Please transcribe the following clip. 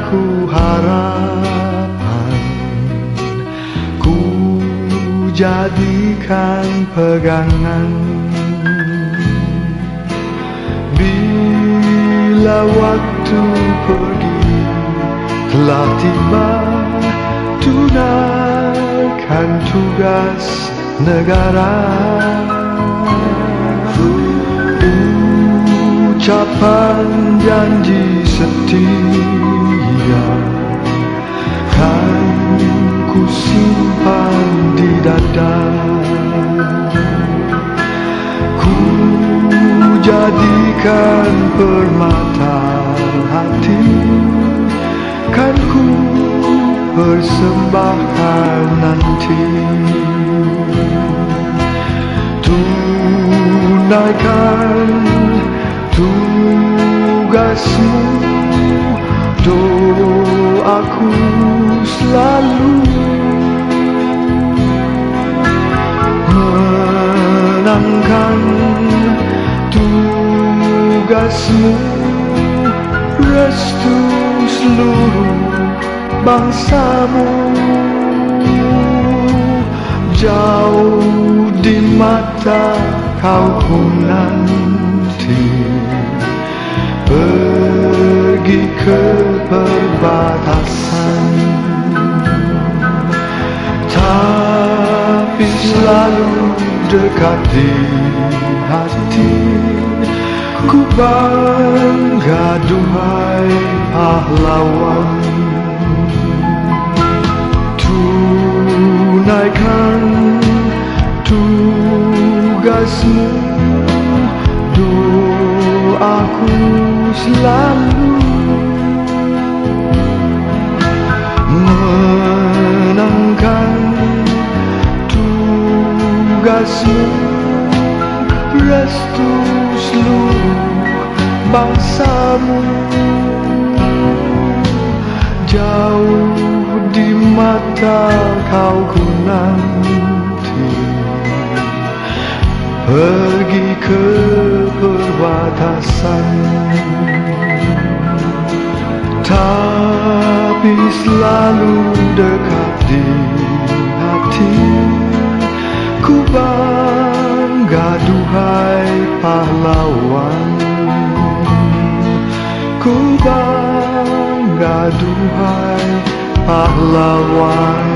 Daku harapan Ku jadikan pegangan. Bila waktu pergi telah tiba Tunaikan tugas negara. Ucapan janji setia Kan ku simpan di dada. Ku jadikan permata hati. Kan ku persembahkan nanti. Tunaikan tugasmu Doaku selalu Menangkan tugasmu. Restu seluruh bangsamu. Jauh di mata kau pun nanti. Pergi ke perbatasan Tapi selalu dekat di hati. Ku bangga duhai pahlawan. Tunaikan tugasmu Doaku selalu tugasmu Restu seluruh bangsamu. Jauh di mata kau ku nanti. Pergi ke perbatasan. Tapi selalu dekat di Ku bangga duhai pahlawan